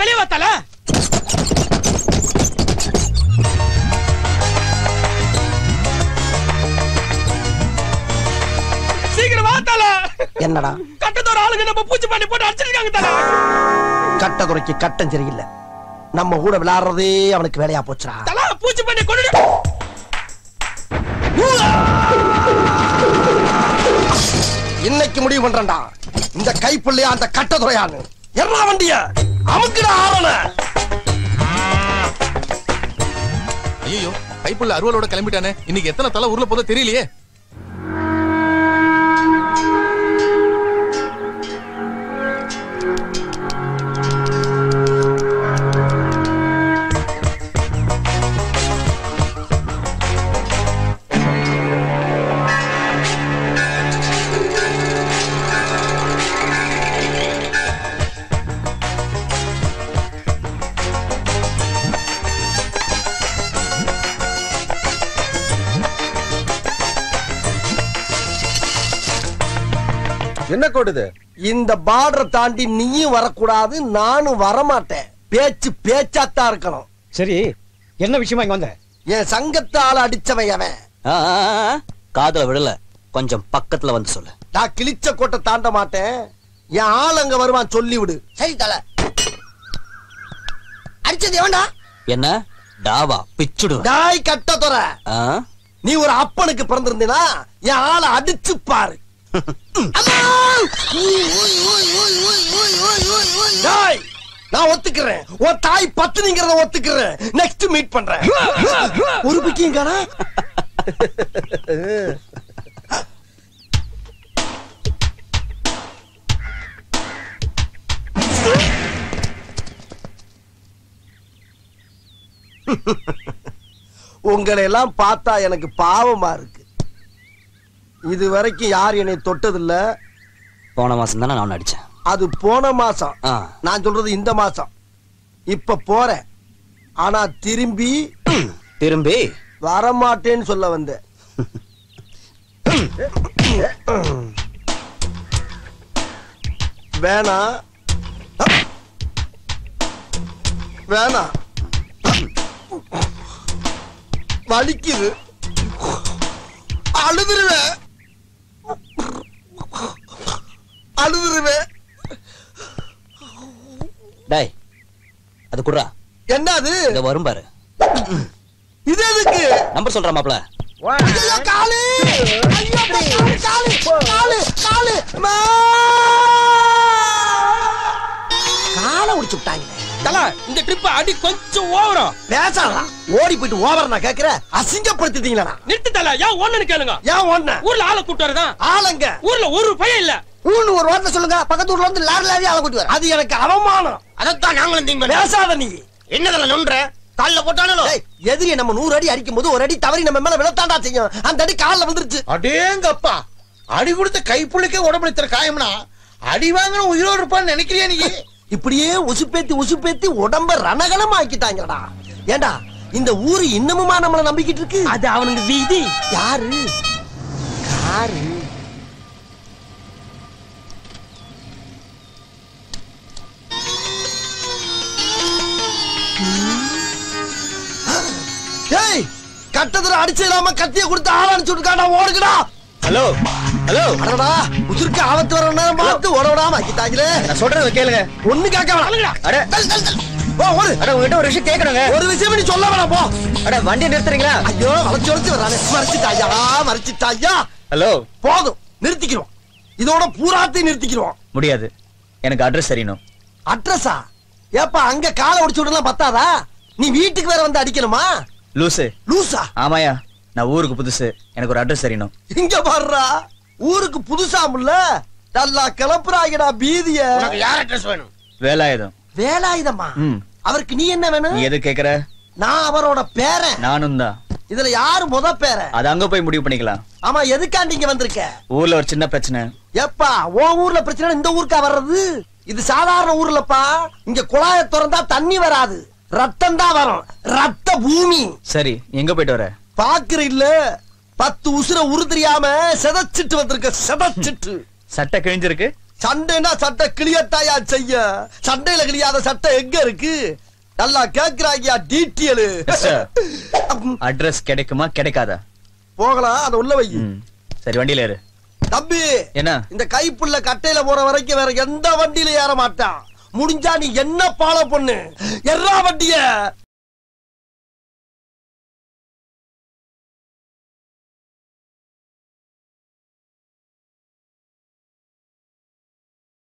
வெளியே வாத்தால சீக்கிரம் வாத்தால என்னடா? கட்டத்தோட ஆளுங்க நம்ம பூச்சி பண்ணி போட்டு அடிச்சிருக்காங்க தல. கட்ட குறைக்கு கட்டம் சரியில்லை. நம்ம கூட விளையாடுறதே அவனுக்கு வேலையா போச்சுடா. தல பூச்சி பண்ணி கொண்டு இன்னைக்கு முடிவு பண்றேன்டா. இந்த கைப்புள்ளையா அந்த கட்ட துறையான்னு எல்லா வண்டிய. அமுக்குடா ஆவன ஐயோ கைப்புள்ள அருவலோட கிளம்பிட்டானே. இன்னைக்கு எத்தனை தலை உருள போதோ தெரியலையே. என்ன கோடுது இந்த பார்டரை தாண்டி நீயும் வரக்கூடாது நானும் வரமாட்டேன். பேச்சு பேச்சாத்தான் இருக்கணும். சரி என்ன விஷயமா இங்க வந்த? என் சங்கத்தால அடிச்சவன் அவன் காதுல விடல. கொஞ்சம் பக்கத்துல வந்து சொல்லு. நான் கிழிச்ச கோட்டை தாண்ட மாட்டேன். என் ஆள் அங்க வருவான் சொல்லி விடு சரி தல. அடிச்சது எவன்டா? என்ன? டாவா பிச்சுடுவேன். டாய் கட்ட துற ஆ? நீ ஒரு அப்பனுக்கு பிறந்திருந்தீனா என் ஆளை அடிச்சு பாரு. நான் ஒத்துக்கிறேன். உன் தாய் பத்துனிங்கிறத ஒத்துக்கிறேன். நெக்ஸ்ட் மீட் பண்றேன். ஒரு பிக்கியும் காணா? உங்களை எல்லாம் பார்த்தா எனக்கு பாவமா இருக்கு. இது வரைக்கும் யார் என்னை தொட்டதில்ல? போன மாசம் தானே நான் அடிச்சேன். அது போன மாசம். நான் சொல்றது இந்த மாசம். இப்ப போறேன். ஆனா திரும்பி திரும்பி? வரமாட்டேன்னு சொல்ல வந்தேன். வேணாம் வேணாம் வலிக்குது. அழுதுருவேன். அழுதுருவேன் டேய் அது குடுறா. என்ன அது இங்க வரும் பாரு. இது எதுக்கு? நம்பர் சொல்ற மாப்ள ஐயோ, காலு! ஐயோ, காலு காலு காலு காலு! காலை உடிச்சு விட்டாங்களே. தல இந்த ட்ரிப் அடி கொஞ்சம் ஓவரம் பேசாதடா. ஓடி போயிட்டு ஓவர் நான் கேக்குற அசிங்கப்படுத்திட்டீங்களா நிறுத்து தல ஏன் ஒண்ணுன்னு கேளுங்க. ஏன் ஒண்ணு ஊர்ல ஆளை கூட்டு வரதான் ஆளுங்க. ஊர்ல ஒரு பையன் இல்ல. ஊன்னு ஒரு வார்த்தை சொல்லுங்க பக்கத்து ஊர்ல வந்து லாரி லாரி ஆள கூட்டி வர. அது எனக்கு அவமானம். அதைத்தான் நாங்களும் திங்க பேசாத நீ. என்னதுல நொன்ற கால்ல போட்டானோ ஏய், எதிரியை நம்ம நூறு அடி அடிக்கும் போது ஒரு அடி தவறி நம்ம மேல விழத்தாண்டா செய்யும். அந்த அடி கால்ல வந்துருச்சு அடேங்கப்பா அடி கொடுத்த கைப்புள்ளிக்கே உடம்புல இத்தனை காயம்னா அடி வாங்கின உயிரோடு இருப்பான்னு நினைக்கிறியா நீ? இப்படியே உசுப்பேத்தி உசுப்பேத்தி உடம்ப ரணகலம் ஆக்கிட்டாங்கடா ஏண்டா இந்த ஊரு இன்னமுமா நம்மள நம்பிக்கிட்டு இருக்கு? அது அவனுக்கு வீதி. யாரு? யாரு கட்டத்துல அடிச்சு இல்லாம கத்திய கொடுத்து ஆள் அனுப்பிச்சு விட்டுருக்காடா ஓடுங்கடா ஹலோ ஹலோ. அடடா உதிர்க்கு ஆபத்து வர நேரம் பார்த்து ஓட விடாம ஆக்கிட்டாங்களே. நான் சொல்றத கேளுங்க. ஒண்ணு கேட்க வேணாம் அட. போ ஓடு. அட உங்ககிட்ட ஒரு விஷயம் கேட்கணுங்க. ஒரு விஷயம் நீ சொல்ல வேணாம் போ. அட வண்டியை நிறுத்துறீங்களா? ஐயோ வளைச்சு வளைச்சு வர்றானே. மறைச்சிட்டாயா மறைச்சிட்டாயா. ஹலோ. போதும் நிறுத்திக்கிறோம் இதோட பூராத்தையும் நிறுத்திக்கிறோம் முடியாது. எனக்கு அட்ரஸ் தெரியணும். அட்ரஸா ஏப்பா அங்க காலை ஒடிச்சு விடலாம் பத்தாதா? நீ வீட்டுக்கு வேற வந்து அடிக்கணுமா? லூசு. லூசா? ஆமாயா நான் ஊருக்கு புதுசு. எனக்கு ஒரு அட்ரஸ் தெரியணும். இங்க பாருடா ஊருக்கு புதுசாமுல்ல நல்லா கிளப்புறாங்கடா பீதிய. உனக்கு யார் அட்ரஸ் வேணும்? வேலாயுதம். வேலாயுதமா? அவருக்கு நீ என்ன வேணும்? நீ எது கேக்குற? நான் அவரோட பேரன். நானும் தான். இதுல யாரு முத பேரன்? அது அங்க போய் முடிவு பண்ணிக்கலாம். ஆமா எதுக்காண்டி இங்க வந்திருக்க? ஊர்ல ஒரு சின்ன பிரச்சனை. எப்பா உன் ஊர்ல பிரச்சனை இந்த ஊருக்கா வர்றது? இது சாதாரண ஊர்லப்பா. இங்க குழாய திறந்தா தண்ணி வராது. ரத்தம் தான் வரும். ரத்த பூமி. சரி எங்க போயிட்டு வர? பாக்குற இல்ல பத்து உசுர உரு தெரியாம செதச்சிட்டு வந்திருக்க செதச்சிட்டு. சட்டை கிழிஞ்சிருக்கு? சண்டைனா சட்டை கிளியத்தாயா செய்ய? சண்டையில கிளியாத சட்டை எங்க இருக்கு? நல்லா கேக்குறாங்கயா டீட்டியல். அட்ரஸ் கிடைக்குமா கிடைக்காதா? போகலாம் அத உள்ள வை. சரி வண்டியில ஏறு. தம்பி என்ன? இந்த கைப்புள்ள கட்டையில போற வரைக்கும் வேற எந்த வண்டியில ஏற மாட்டான்? முடிஞ்சா நீ என்ன பாலம் பொண்ணு? எல்லா வண்டிய.